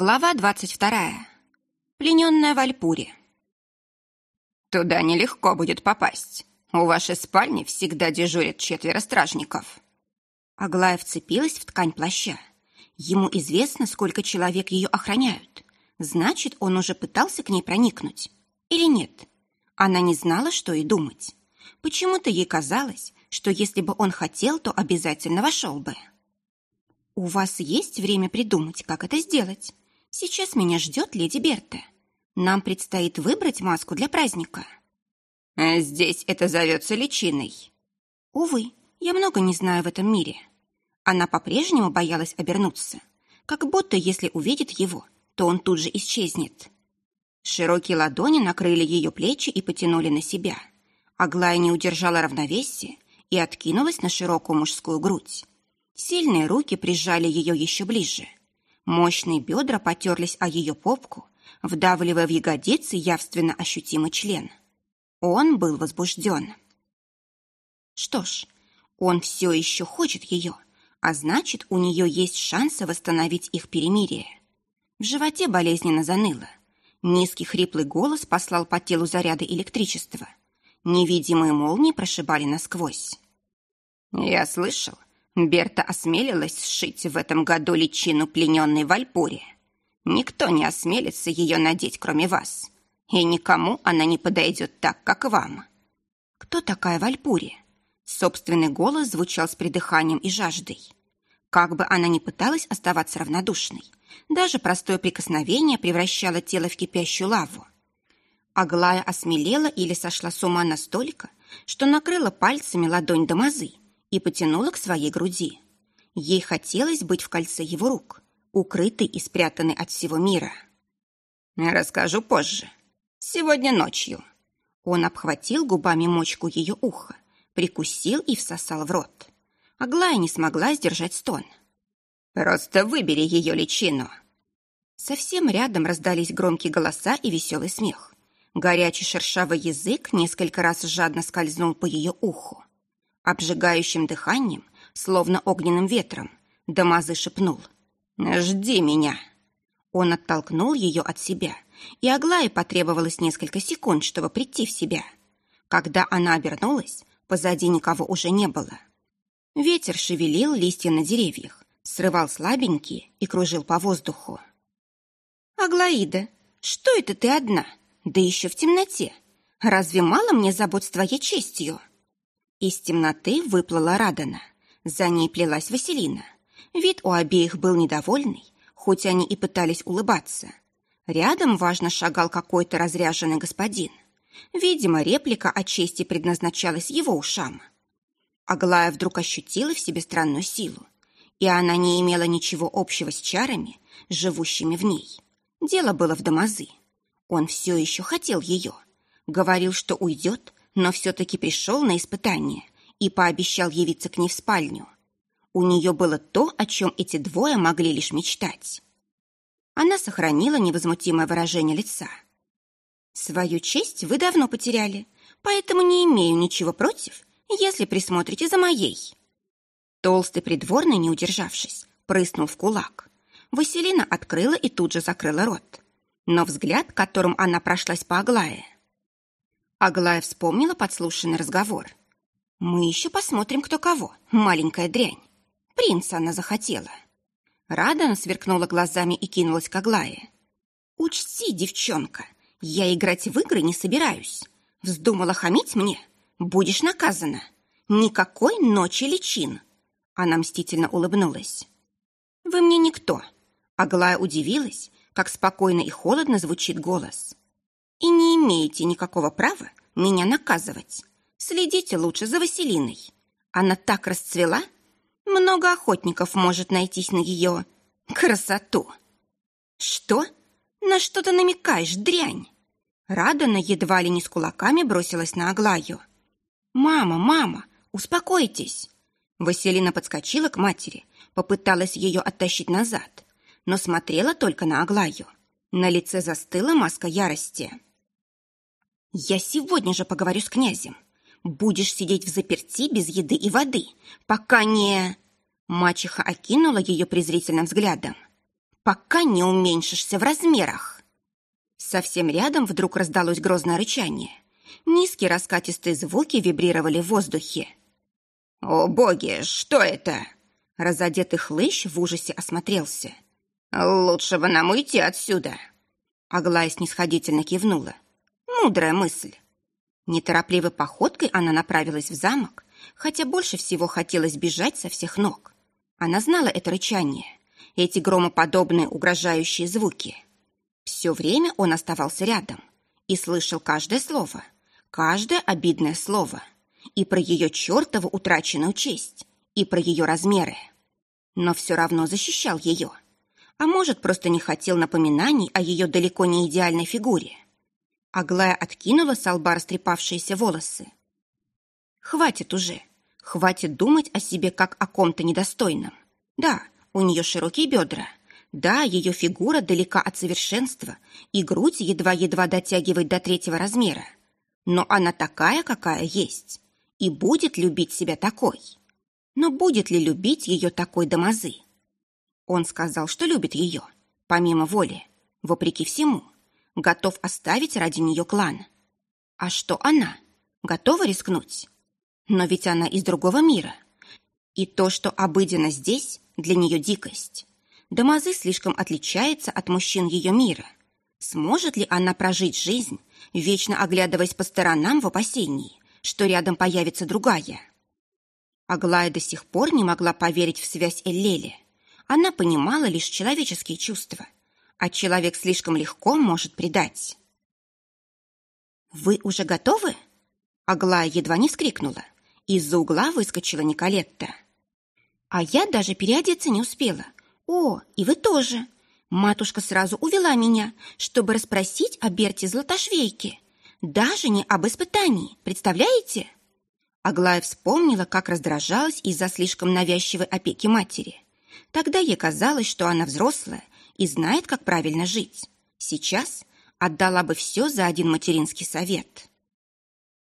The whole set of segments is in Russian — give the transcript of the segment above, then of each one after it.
Глава двадцать вторая. Плененная в Альпуре. «Туда нелегко будет попасть. У вашей спальни всегда дежурят четверо стражников». Аглая вцепилась в ткань плаща. Ему известно, сколько человек ее охраняют. Значит, он уже пытался к ней проникнуть. Или нет? Она не знала, что и думать. Почему-то ей казалось, что если бы он хотел, то обязательно вошел бы. «У вас есть время придумать, как это сделать? Сейчас меня ждет леди Берта. Нам предстоит выбрать маску для праздника». А «Здесь это зовется личиной». «Увы, я много не знаю в этом мире». Она по-прежнему боялась обернуться, как будто если увидит его, то он тут же исчезнет. Широкие ладони накрыли ее плечи и потянули на себя. Аглая не удержала равновесия и откинулась на широкую мужскую грудь. Сильные руки прижали ее еще ближе. Мощные бедра потерлись о ее попку, вдавливая в ягодицы явственно ощутимый член. Он был возбужден. Что ж, он все еще хочет ее, а значит, у нее есть шансы восстановить их перемирие. В животе болезненно заныло. Низкий хриплый голос послал по телу заряды электричества. Невидимые молнии прошибали насквозь. «Я слышал, Берта осмелилась сшить в этом году личину плененной в Альпуре. Никто не осмелится ее надеть, кроме вас. И никому она не подойдет так, как вам. Кто такая Вальпуре? Собственный голос звучал с придыханием и жаждой. Как бы она ни пыталась оставаться равнодушной, даже простое прикосновение превращало тело в кипящую лаву. Аглая осмелела или сошла с ума настолько, что накрыла пальцами ладонь до мазы и потянула к своей груди. Ей хотелось быть в кольце его рук, укрытой и спрятанной от всего мира. «Расскажу позже. Сегодня ночью». Он обхватил губами мочку ее уха, прикусил и всосал в рот. Аглая не смогла сдержать стон. «Просто выбери ее личину». Совсем рядом раздались громкие голоса и веселый смех. Горячий шершавый язык несколько раз жадно скользнул по ее уху. Обжигающим дыханием, словно огненным ветром, Дамазы шепнул «Жди меня». Он оттолкнул ее от себя, и Аглае потребовалось несколько секунд, чтобы прийти в себя. Когда она обернулась, позади никого уже не было. Ветер шевелил листья на деревьях, срывал слабенькие и кружил по воздуху. «Аглаида, что это ты одна? Да еще в темноте. Разве мало мне забот с твоей честью?» Из темноты выплыла Радана. За ней плелась Василина. Вид у обеих был недовольный, хоть они и пытались улыбаться. Рядом важно шагал какой-то разряженный господин. Видимо, реплика о чести предназначалась его ушам. Аглая вдруг ощутила в себе странную силу, и она не имела ничего общего с чарами, живущими в ней. Дело было в Дамазы. Он все еще хотел ее. Говорил, что уйдет, но все-таки пришел на испытание и пообещал явиться к ней в спальню. У нее было то, о чем эти двое могли лишь мечтать. Она сохранила невозмутимое выражение лица. «Свою честь вы давно потеряли, поэтому не имею ничего против, если присмотрите за моей». Толстый придворный, не удержавшись, прыснул в кулак. Василина открыла и тут же закрыла рот. Но взгляд, которым она прошлась по Аглае, Аглая вспомнила подслушанный разговор. «Мы еще посмотрим, кто кого, маленькая дрянь. Принца она захотела». Радана сверкнула глазами и кинулась к Аглае. «Учти, девчонка, я играть в игры не собираюсь. Вздумала хамить мне? Будешь наказана. Никакой ночи личин». Она мстительно улыбнулась. «Вы мне никто». Аглая удивилась, как спокойно и холодно звучит голос и не имеете никакого права меня наказывать. Следите лучше за Василиной. Она так расцвела. Много охотников может найтись на ее красоту. Что? На что ты намекаешь, дрянь? Радана едва ли не с кулаками бросилась на Аглаю. «Мама, мама, успокойтесь!» Василина подскочила к матери, попыталась ее оттащить назад, но смотрела только на Аглаю. На лице застыла маска ярости. «Я сегодня же поговорю с князем. Будешь сидеть в заперти без еды и воды, пока не...» Мачеха окинула ее презрительным взглядом. пока не уменьшишься в размерах. Совсем рядом вдруг раздалось грозное рычание. Низкие раскатистые звуки вибрировали в воздухе. «О, боги, что это?» Разодетый хлыщ в ужасе осмотрелся. «Лучше бы нам уйти отсюда!» Аглая снисходительно кивнула. Мудрая мысль. Неторопливой походкой она направилась в замок, хотя больше всего хотелось бежать со всех ног. Она знала это рычание, эти громоподобные угрожающие звуки. Все время он оставался рядом и слышал каждое слово, каждое обидное слово, и про ее чертову утраченную честь, и про ее размеры. Но все равно защищал ее. А может, просто не хотел напоминаний о ее далеко не идеальной фигуре. Аглая откинула с лба растрепавшиеся волосы. Хватит уже. Хватит думать о себе как о ком-то недостойном. Да, у нее широкие бедра. Да, ее фигура далека от совершенства, и грудь едва-едва дотягивает до третьего размера. Но она такая, какая есть, и будет любить себя такой. Но будет ли любить ее такой домазы? Он сказал, что любит ее, помимо воли, вопреки всему, готов оставить ради нее клан. А что она? Готова рискнуть? Но ведь она из другого мира. И то, что обыденно здесь, для нее дикость. Дамазы слишком отличается от мужчин ее мира. Сможет ли она прожить жизнь, вечно оглядываясь по сторонам в опасении, что рядом появится другая? Аглая до сих пор не могла поверить в связь Эллели. Она понимала лишь человеческие чувства, а человек слишком легко может предать. «Вы уже готовы?» Аглая едва не вскрикнула. Из-за угла выскочила Николетта. А я даже переодеться не успела. О, и вы тоже. Матушка сразу увела меня, чтобы расспросить о Берте Златошвейке. Даже не об испытании, представляете? Аглая вспомнила, как раздражалась из-за слишком навязчивой опеки матери. Тогда ей казалось, что она взрослая и знает, как правильно жить. Сейчас отдала бы все за один материнский совет.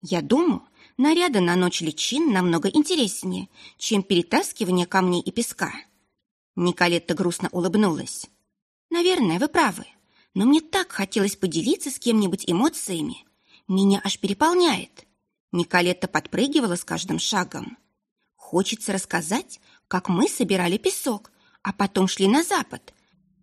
Я думаю, наряды на ночь личин намного интереснее, чем перетаскивание камней и песка. Николетта грустно улыбнулась. Наверное, вы правы, но мне так хотелось поделиться с кем-нибудь эмоциями. Меня аж переполняет. Николетта подпрыгивала с каждым шагом. Хочется рассказать, как мы собирали песок, а потом шли на запад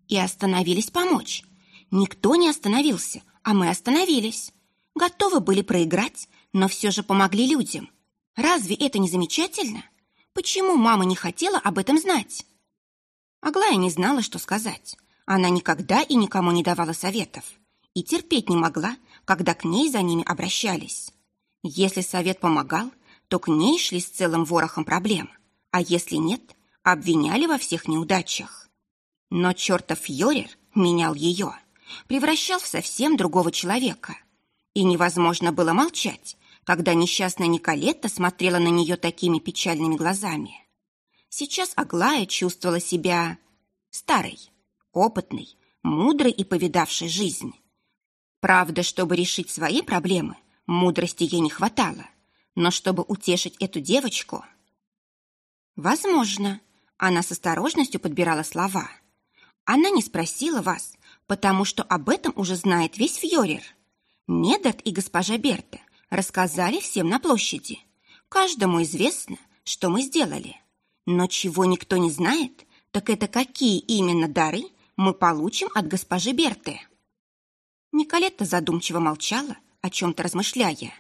и остановились помочь. Никто не остановился, а мы остановились. Готовы были проиграть, но все же помогли людям. Разве это не замечательно? Почему мама не хотела об этом знать? Аглая не знала, что сказать. Она никогда и никому не давала советов. И терпеть не могла, когда к ней за ними обращались. Если совет помогал, то к ней шли с целым ворохом проблем. А если нет, обвиняли во всех неудачах. Но чертов Йорер менял ее, превращал в совсем другого человека. И невозможно было молчать, когда несчастная Николетта смотрела на нее такими печальными глазами. Сейчас Аглая чувствовала себя старой, опытной, мудрой и повидавшей жизнь. Правда, чтобы решить свои проблемы, мудрости ей не хватало, но чтобы утешить эту девочку... Возможно, она с осторожностью подбирала слова. Она не спросила вас, потому что об этом уже знает весь Фьорер. Медард и госпожа Берта рассказали всем на площади. Каждому известно, что мы сделали. Но чего никто не знает, так это какие именно дары мы получим от госпожи Берты. Николетта задумчиво молчала, о чем-то размышляя.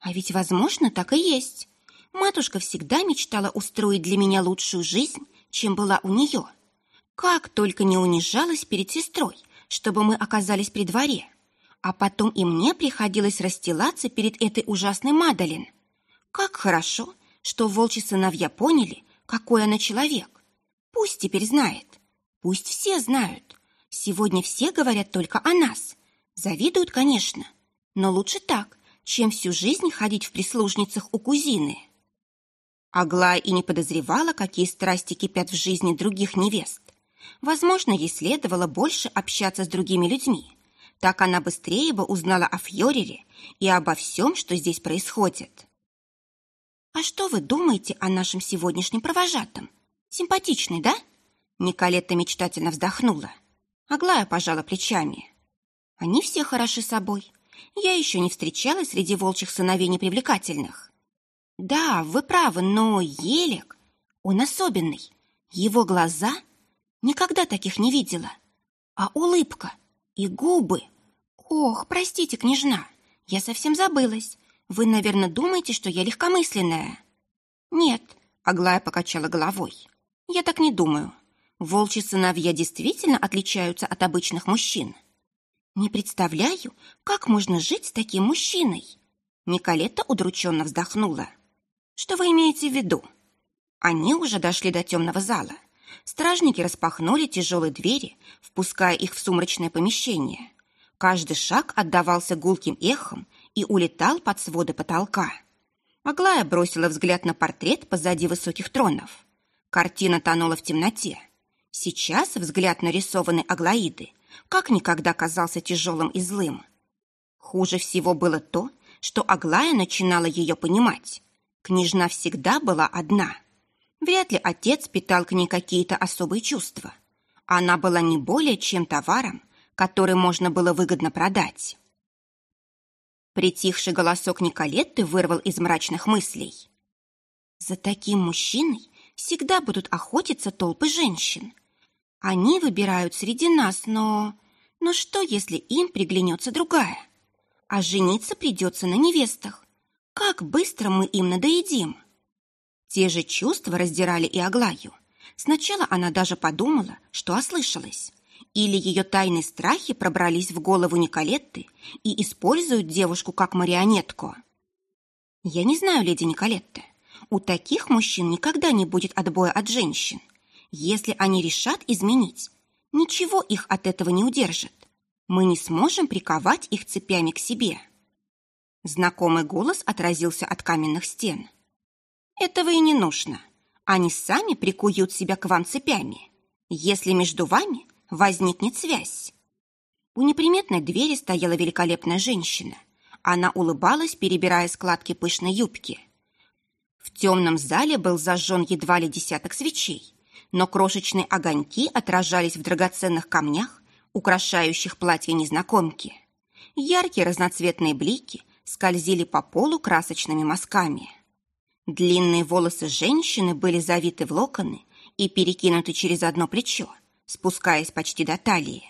А ведь, возможно, так и есть. Матушка всегда мечтала устроить для меня лучшую жизнь, чем была у нее. Как только не унижалась перед сестрой, чтобы мы оказались при дворе. А потом и мне приходилось расстилаться перед этой ужасной Мадалин. Как хорошо, что волчьи сыновья поняли, какой она человек. Пусть теперь знает. Пусть все знают. Сегодня все говорят только о нас. Завидуют, конечно. Но лучше так, чем всю жизнь ходить в прислужницах у кузины. Аглая и не подозревала, какие страсти кипят в жизни других невест. Возможно, ей следовало больше общаться с другими людьми, так она быстрее бы узнала о Фьорере и обо всем, что здесь происходит. «А что вы думаете о нашем сегодняшнем провожатом? Симпатичный, да?» Николетта мечтательно вздохнула. Аглая пожала плечами. Они все хороши собой. Я еще не встречалась среди волчьих сыновей непривлекательных. Да, вы правы, но Елик, он особенный. Его глаза никогда таких не видела. А улыбка и губы. Ох, простите, княжна, я совсем забылась. Вы, наверное, думаете, что я легкомысленная. Нет, Аглая покачала головой. Я так не думаю. Волчьи сыновья действительно отличаются от обычных мужчин. Не представляю, как можно жить с таким мужчиной. Николетта удрученно вздохнула. Что вы имеете в виду? Они уже дошли до темного зала. Стражники распахнули тяжелые двери, впуская их в сумрачное помещение. Каждый шаг отдавался гулким эхом и улетал под своды потолка. Аглая бросила взгляд на портрет позади высоких тронов. Картина тонула в темноте. Сейчас взгляд нарисованной Аглаиды как никогда казался тяжелым и злым. Хуже всего было то, что Аглая начинала ее понимать. Княжна всегда была одна. Вряд ли отец питал к ней какие-то особые чувства. Она была не более чем товаром, который можно было выгодно продать. Притихший голосок Николетты вырвал из мрачных мыслей. За таким мужчиной всегда будут охотиться толпы женщин. Они выбирают среди нас, но... Но что, если им приглянется другая? А жениться придется на невестах. Как быстро мы им надоедим!» Те же чувства раздирали и Аглаю. Сначала она даже подумала, что ослышалась. Или ее тайные страхи пробрались в голову Николетты и используют девушку как марионетку. «Я не знаю, леди Николетта. У таких мужчин никогда не будет отбоя от женщин. Если они решат изменить, ничего их от этого не удержит. Мы не сможем приковать их цепями к себе». Знакомый голос отразился от каменных стен. «Этого и не нужно. Они сами прикуют себя к вам цепями, если между вами возникнет связь». У неприметной двери стояла великолепная женщина. Она улыбалась, перебирая складки пышной юбки. В темном зале был зажжен едва ли десяток свечей, но крошечные огоньки отражались в драгоценных камнях, украшающих платье незнакомки. Яркие разноцветные блики – скользили по полу красочными мазками. Длинные волосы женщины были завиты в локоны и перекинуты через одно плечо, спускаясь почти до талии.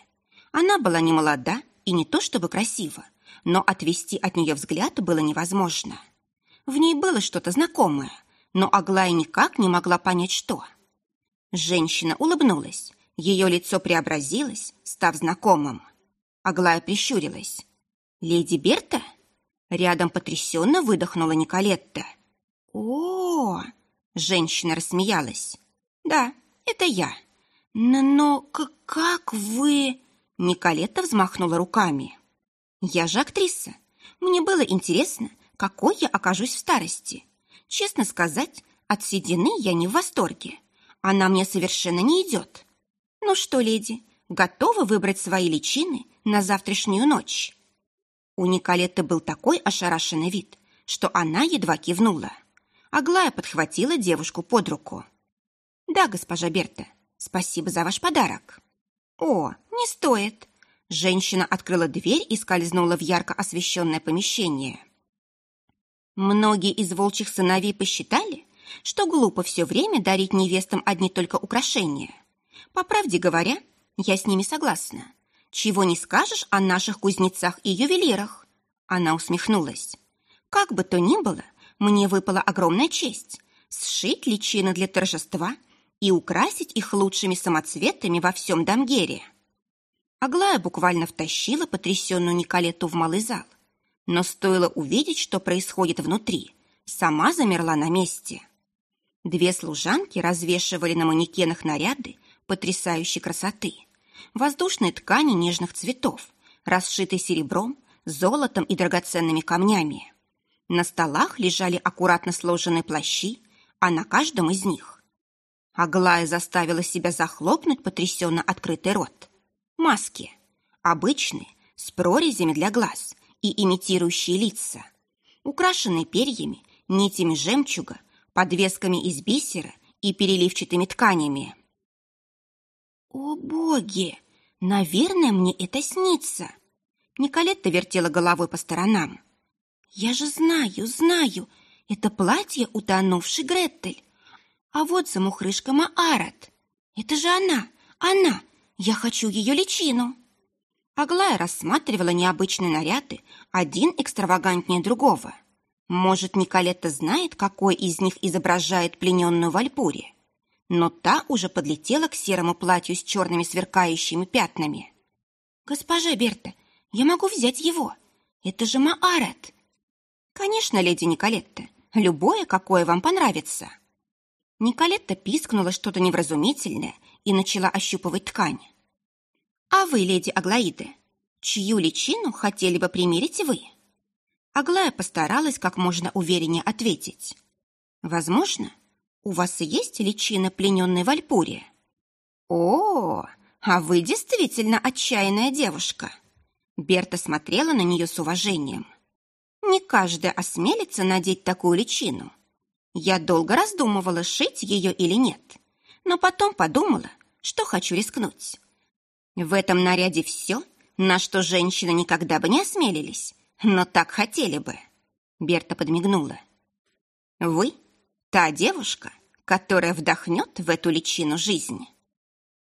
Она была не молода и не то чтобы красива, но отвести от нее взгляд было невозможно. В ней было что-то знакомое, но Аглая никак не могла понять, что. Женщина улыбнулась, ее лицо преобразилось, став знакомым. Аглая прищурилась. «Леди Берта?» Рядом потрясенно выдохнула Николетта. О, Женщина рассмеялась. «Да, это я. Но, но как вы...» Николетта взмахнула руками. «Я же актриса. Мне было интересно, какой я окажусь в старости. Честно сказать, от седины я не в восторге. Она мне совершенно не идет. Ну что, леди, готовы выбрать свои личины на завтрашнюю ночь?» У Николетты был такой ошарашенный вид, что она едва кивнула. Аглая подхватила девушку под руку. «Да, госпожа Берта, спасибо за ваш подарок». «О, не стоит!» Женщина открыла дверь и скользнула в ярко освещенное помещение. Многие из волчьих сыновей посчитали, что глупо все время дарить невестам одни только украшения. По правде говоря, я с ними согласна. Чего не скажешь о наших кузнецах и ювелирах?» Она усмехнулась. «Как бы то ни было, мне выпала огромная честь сшить личины для торжества и украсить их лучшими самоцветами во всем Дамгере». Аглая буквально втащила потрясенную Николету в малый зал. Но стоило увидеть, что происходит внутри, сама замерла на месте. Две служанки развешивали на манекенах наряды потрясающей красоты – воздушные ткани нежных цветов, расшитые серебром, золотом и драгоценными камнями. На столах лежали аккуратно сложенные плащи, а на каждом из них. Аглая заставила себя захлопнуть потрясенно открытый рот. Маски. Обычные, с прорезями для глаз и имитирующие лица. Украшенные перьями, нитями жемчуга, подвесками из бисера и переливчатыми тканями. О, боги! Наверное, мне это снится. Николетта вертела головой по сторонам. Я же знаю, знаю, это платье утонувшей Гретель. А вот замухрышка Маарат. Это же она, она. Я хочу ее личину. Аглая рассматривала необычные наряды, один экстравагантнее другого. Может, Николетта знает, какой из них изображает плененную Вальпури? Но та уже подлетела к серому платью с черными сверкающими пятнами. «Госпожа Берта, я могу взять его. Это же Маарат!» «Конечно, леди Николетта, любое, какое вам понравится». Николетта пискнула что-то невразумительное и начала ощупывать ткань. «А вы, леди Аглаида, чью личину хотели бы примерить вы?» Аглая постаралась как можно увереннее ответить. «Возможно, у вас есть личина плененной Вальпурии?» «О, а вы действительно отчаянная девушка!» Берта смотрела на нее с уважением. «Не каждая осмелится надеть такую личину. Я долго раздумывала, шить ее или нет, но потом подумала, что хочу рискнуть. В этом наряде все, на что женщины никогда бы не осмелились, но так хотели бы. Берта подмигнула. Вы — та девушка, которая вдохнет в эту личину жизнь.